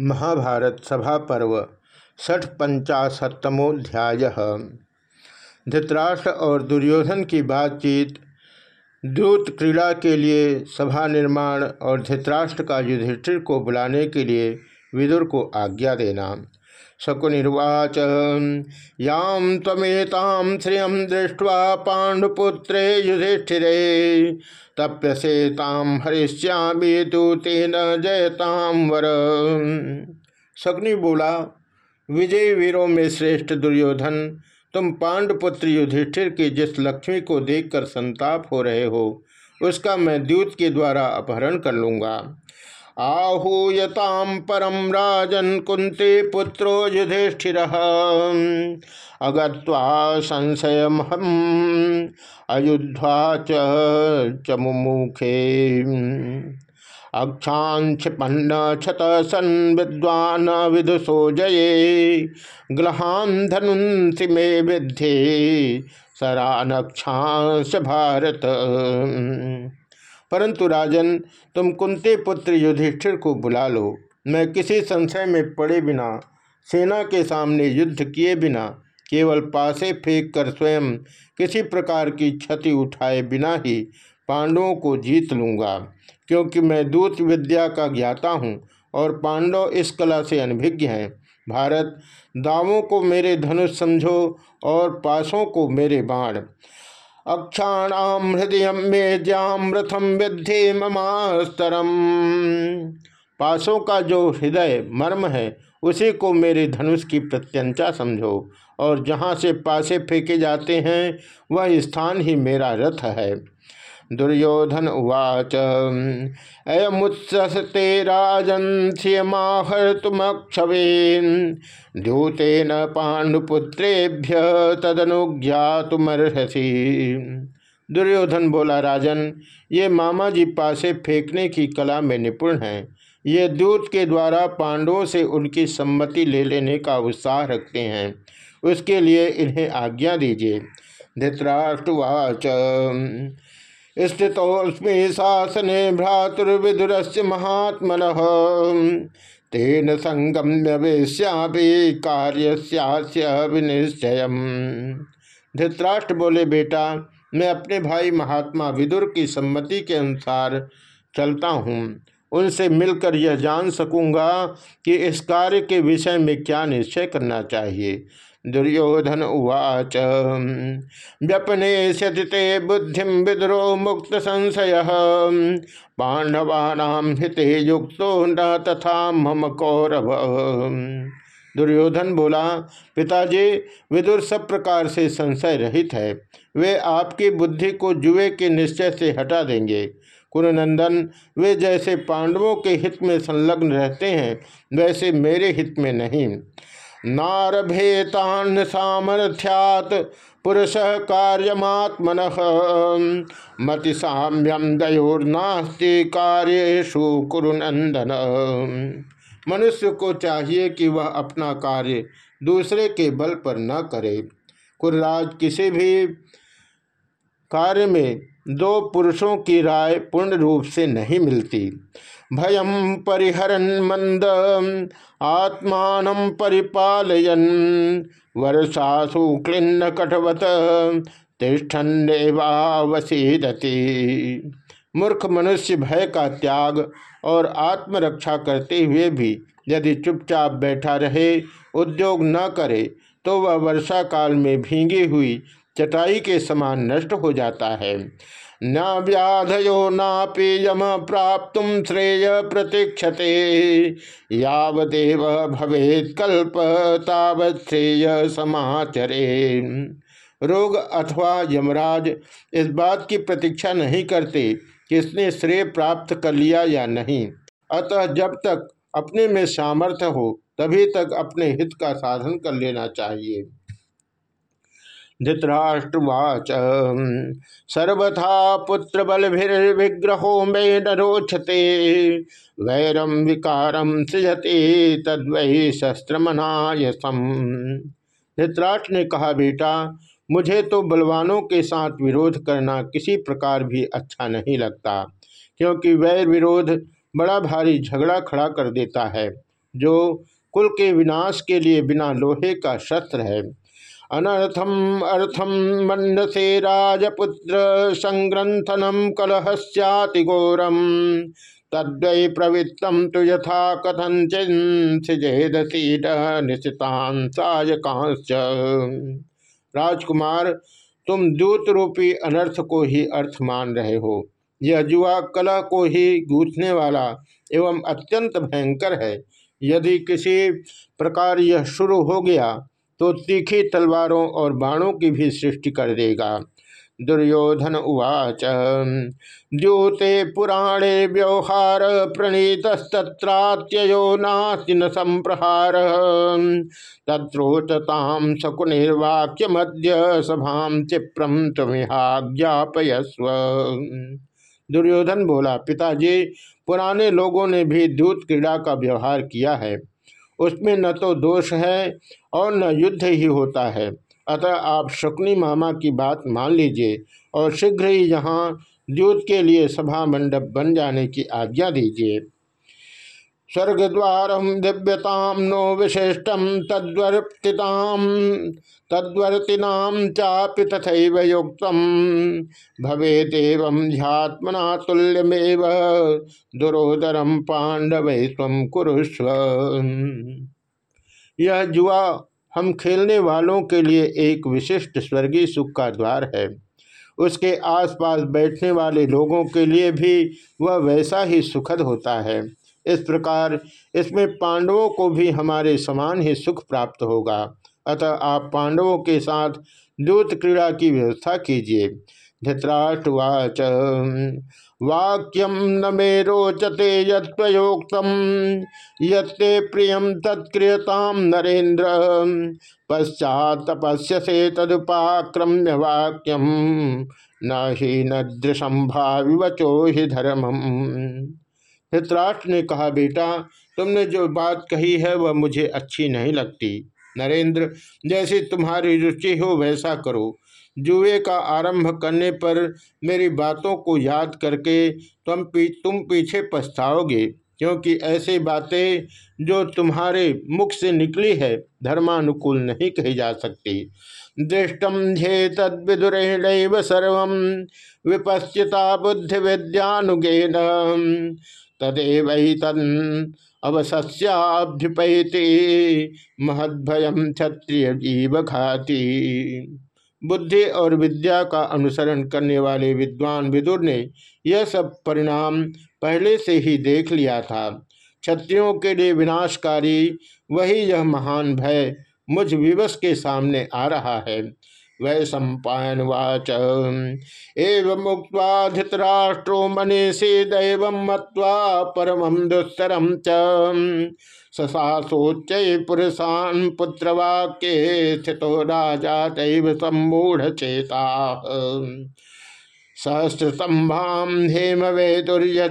महाभारत सभा पर्व, षठ पंचाशतमोध्याय धृतराष्ट्र और दुर्योधन की बातचीत, दूत क्रीड़ा के लिए सभा निर्माण और धृतराष्ट्र का युधिष्ठिर को बुलाने के लिए विदुर को आज्ञा देना। शकुनिर्वाच। याम तमेताम श्रियम दृष्ट्वा पांडुपुत्रे युधिष्ठिरे। तप्यसेताम हरिष्यामी तो तेन जयताम वर शकुनि बोला, विजय वीरों में श्रेष्ठ दुर्योधन, तुम पांडुपुत्र युधिष्ठिर की जिस लक्ष्मी को देखकर संताप हो रहे हो, उसका मैं द्यूत के द्वारा अपहरण कर लूँगा। आहूयताम परम राजन कुंते पुत्रो युधिष्ठि अगत्वा संशय हम अयुद्धा च मुमुखे। अक्षाक्षिपन्न क्षत सन विद्वान विदुषो जये ग्रहान मे विद्धे सरानक्षांश भारत। परंतु राजन, तुम कुंती पुत्र युधिष्ठिर को बुला लो। मैं किसी संशय में पड़े बिना, सेना के सामने युद्ध किए बिना, केवल पासे फेंक कर स्वयं किसी प्रकार की क्षति उठाए बिना ही पांडवों को जीत लूँगा। क्योंकि मैं दूत विद्या का ज्ञाता हूँ और पांडव इस कला से अनभिज्ञ हैं। भारत, दावों को मेरे धनुष समझो और पासों को मेरे बाण। अक्षाणाम हृदय में रथम विद्धि ममास्तरम। पासों का जो हृदय मर्म है, उसी को मेरे धनुष की प्रत्यंचा समझो, और जहाँ से पासे फेंके जाते हैं, वह स्थान ही मेरा रथ है। दुर्योधन उवाच अयमुत्सते राजन्यमाहर्तुमक्षवेन द्यूतेन पांडुपुत्रेभ्य तदनुज्ञातुमर्हसी। दुर्योधन बोला, राजन, ये मामा जी पासे फेंकने की कला में निपुण हैं। ये दूत के द्वारा पांडवों से उनकी सम्मति ले लेने का उत्साह रखते हैं। उसके लिए इन्हें आज्ञा दीजिए। धृतराष्ट्रवाच स्थितोस्मे शासने भ्रातुर्विदुर महात्मन। तेन संगम्य वेश्यापि कार्य विनिश्चय धृतराष्ट्र बोले, बेटा, मैं अपने भाई महात्मा विदुर की सम्मति के अनुसार चलता हूँ। उनसे मिलकर यह जान सकूँगा कि इस कार्य के विषय में क्या निश्चय करना चाहिए। दुर्योधन उवाच। व्यपने सतिते बुद्धि विद्रो मुक्त संशय। पांडवानाम हिते युक्तो न तथा मम कौरव। दुर्योधन बोला, पिताजी, विदुर सब प्रकार से संशय रहित है। वे आपकी बुद्धि को जुए के निश्चय से हटा देंगे। कुरुनंदन, वे जैसे पांडवों के हित में संलग्न रहते हैं, वैसे मेरे हित में नहीं। नारभेतान सामर्थ्यात पुरुष कार्यमात्मन। मति साम्यम दयोर्नास्ति कार्येशु कुरुनंदन मनुष्य को चाहिए कि वह अपना कार्य दूसरे के बल पर न करे। कुर्राज किसी भी कार्य में दो पुरुषों की राय पूर्ण रूप से नहीं मिलती। भयम परिहरन मंद आत्मान परिपालयन। वर्षासु क्लिन्न कटवत तिष्ठन्नेवावसीदति मूर्ख मनुष्य भय का त्याग और आत्मरक्षा करते हुए भी यदि चुपचाप बैठा रहे, उद्योग न करे तो वह वर्षा काल में भींगी हुई चटाई के समान नष्ट हो जाता है। न व्याधयो नापि यम प्राप्त श्रेय प्रतीक्षते। यावदेव भवेत कल्प, तावत श्रेय समाचरे। रोग अथवा यमराज इस बात की प्रतीक्षा नहीं करते कि इसने श्रेय प्राप्त कर लिया या नहीं। अतः जब तक अपने में सामर्थ्य हो, तभी तक अपने हित का साधन कर लेना चाहिए। धृतराष्ट्रवाच। सर्वथा पुत्र बल विग्रहो मे न रोचते। वैरम विकारम सृजते तद्वै शस्त्रमनायसम। धृतराष्ट्र ने कहा, बेटा, मुझे तो बलवानों के साथ विरोध करना किसी प्रकार भी अच्छा नहीं लगता, क्योंकि वैर विरोध बड़ा भारी झगड़ा खड़ा कर देता है, जो कुल के विनाश के लिए बिना लोहे का शस्त्र है। अनर्थम अर्थम मंडसे राजपुत्र संग्रंथनम कलहस्याति घोरम। तद्वै प्रवृत्तम तो यथा कथन चिन्सिजेदसीड राजकुमार, तुम दूत रूपी अनर्थ को ही अर्थ मान रहे हो। यह जुआ कला को ही गूंथने वाला एवं अत्यंत भयंकर है। यदि किसी प्रकार यह शुरू हो गया तो तीखी तलवारों और बाणों की भी सृष्टि कर देगा। दुर्योधन उवाच, द्यूते पुराणे व्यवहार प्रणीतस्तत्रात्ययो नास्ति न संप्रहार। तत्रोचताम शकुनिर्वाक्यमद्य सभाम चिप्रम तुम्हाज्ञापयस्व दुर्योधन बोला, पिताजी, पुराने लोगों ने भी दूत क्रीड़ा का व्यवहार किया है। उसमें न तो दोष है और न युद्ध ही होता है। अतः आप शकुनी मामा की बात मान लीजिए और शीघ्र ही यहाँ द्यूत के लिए सभा मंडप बन जाने की आज्ञा दीजिए। स्वर्ग द्वार दिव्यताम नो विशिष्टम तद्वर्तिताम तद्वर्तिनाम चापि तथैव युक्त। भवेदेव ध्यात्मना तुल्यमेव दुरोदरम पांडव स्व कुरुस्व यह जुआ हम खेलने वालों के लिए एक विशिष्ट स्वर्गीय सुख का द्वार है। उसके आसपास बैठने वाले लोगों के लिए भी वह वैसा ही सुखद होता है। इस प्रकार इसमें पांडवों को भी हमारे समान ही सुख प्राप्त होगा। अतः आप पांडवों के साथ दूत क्रीड़ा की व्यवस्था कीजिए। धृतराष्ट्रवाच वाक्यम न मे रोचते योक्तम ये प्रिय तत्क्रियताम नरेन्द्र। पश्चात तपस्य से तदुपाक्रम्य वाक्यम न ही नदृशंभाविवचो ही धर्म धृतराष्ट्र ने कहा बेटा तुमने जो बात कही है वह मुझे अच्छी नहीं लगती। नरेंद्र जैसी तुम्हारी रुचि हो वैसा करो। जुए का आरंभ करने पर मेरी बातों को याद करके तुम पी, तुम पीछे पछताओगे क्योंकि ऐसी बातें जो तुम्हारे मुख से निकली है धर्मानुकूल नहीं कही जा सकती। दृष्टम ध्येत तद्विदुरेण सर्व विपश्चिता बुद्धि विद्यानुगेन तदेव तन अवश्याभ्युपैति महद्भयम क्षत्रिय जीव खाती बुद्धि और विद्या का अनुसरण करने वाले विद्वान विदुर ने यह सब परिणाम पहले से ही देख लिया था। क्षत्रियों के लिए विनाशकारी, वही यह महान भय मुझ विवश के सामने आ रहा है। वै सम्पायन वाच एव मुक्तराष्ट्रो मनीषी दैव मत्वा परम दुस्तरम च। ससासोच्च पुरुषान पुत्रवाक्य स्थितो राजा दैव सम्मूढ़ चेता सहस्रसंभाम हेम वेदुर्य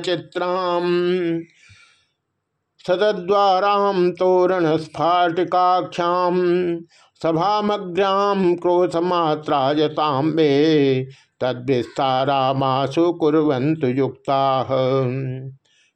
सभामग्राम क्रोधमात्रायताम मे तद्विस्तारामाशु कुरंतु युक्ता।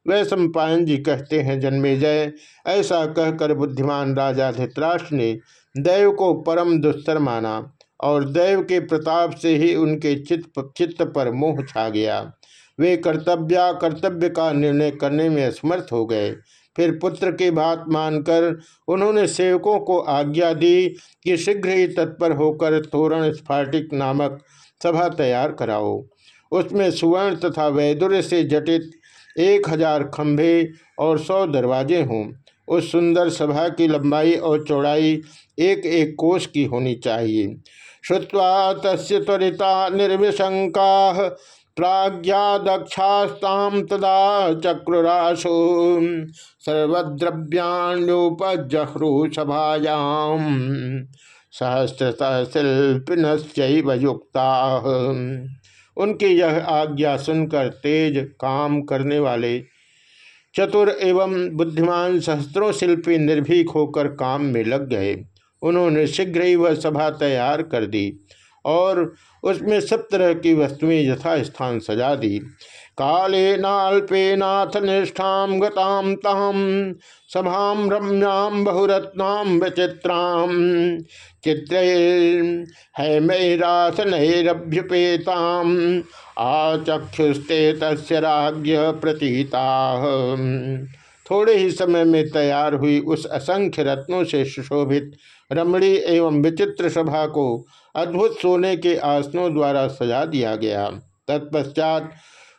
वह सम्पायन जी कहते हैं, जन्मे जय। ऐसा कहकर बुद्धिमान राजा धृतराष्ट्र ने दैव को परम दुस्तर माना और दैव के प्रताप से ही उनके चित्त चित्त पर मोह छा गया। वे कर्तव्या, कर्तव्य का निर्णय करने में असमर्थ हो गए। फिर पुत्र की बात मानकर उन्होंने सेवकों को आज्ञा दी कि शीघ्र ही तत्पर होकर तोरण स्फाटिक नामक सभा तैयार कराओ। उसमें सुवर्ण तथा वैदुर्य से जटित एक हज़ार खंभे और सौ दरवाजे हों। उस सुंदर सभा की लंबाई और चौड़ाई एक एक कोष की होनी चाहिए। श्रुवा तस् त्वरिता निर्विशंका प्राज्ञा दक्षास्ताम तदा चक्रुराशो। सर्वद्रव्याण्योपजह्रु सभायाम सहस्रतः युक्ता उनकी यह आज्ञा सुनकर तेज काम करने वाले चतुर एवं बुद्धिमान सहस्त्रों शिल्पी निर्भीक होकर काम में लग गए। उन्होंने शीघ्र ही वह सभा तैयार कर दी। और उसमें सब तरह की वस्तुएँ यथास्थान सजा दी। कालेनाल्पेनाथ निष्ठां गतां तां, सभां रम्यां बहुरत्नां विचित्रां। चित्रैर्हैमैरासनैरभ्युपेताम् आचक्षुस्ते तस्य प्रतीता। थोड़े ही समय में तैयार हुई उस असंख्य रत्नों से सुशोभित रमणी एवं विचित्र सभा को अद्भुत सोने के आसनों द्वारा सजा दिया गया। तत्पश्चात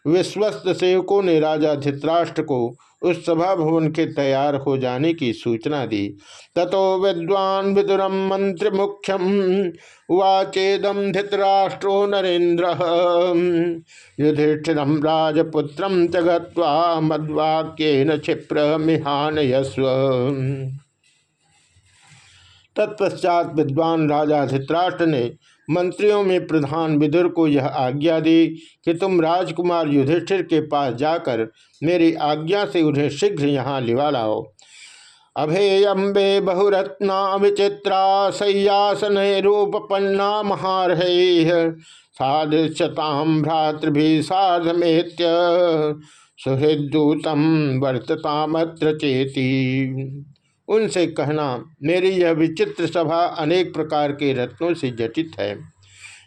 विश्वस्त सेवकों ने राजा धित्राष्ट्र को उस सभा भवन के तैयार हो जाने की सूचना दी। ततो विद्वान विदुरम मंत्र मुख्यम वाचेदम धित्राष्ट्रो नरेन्द्र युधिष्ठिरम राजपुत्र जगत्वा मद्वाक्यन क्षिप्र मिहान यस्व तत्पश्चात विद्वान राजा धित्राष्ट्र ने मंत्रियों में प्रधान विदुर को यह आज्ञा दी कि तुम राजकुमार युधिष्ठिर के पास जाकर मेरी आज्ञा से उन्हें शीघ्र यहाँ लिवा लाओ। अभेयम्बे बहुरत्ना विचित्रा सयासन रूपन्ना महारह साधृक्षताम भ्रातृभि साधमेत्य सुहृदूतम वर्ततामत्र चेती। उनसे कहना, मेरी यह विचित्र सभा अनेक प्रकार के रत्नों से जटित है।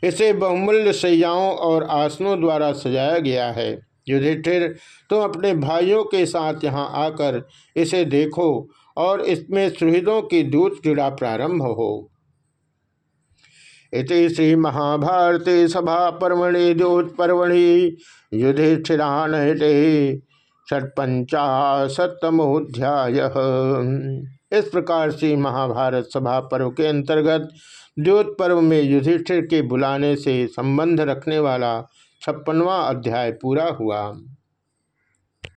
इसे बहुमूल्य सैयाओं और आसनों द्वारा सजाया गया है। युधिष्ठिर, तुम अपने भाइयों के साथ यहाँ आकर इसे देखो और इसमें सुहृदों की दूत क्रीड़ा प्रारंभ हो। इति श्री महाभारती सभा पर्वणि दूत पर्वणि युधिष्ठिरान षटपंचाशतमोध्याय इस प्रकार से महाभारत सभा पर्व के अंतर्गत द्योत पर्व में युधिष्ठिर के बुलाने से संबंध रखने वाला छप्पनवा अध्याय पूरा हुआ।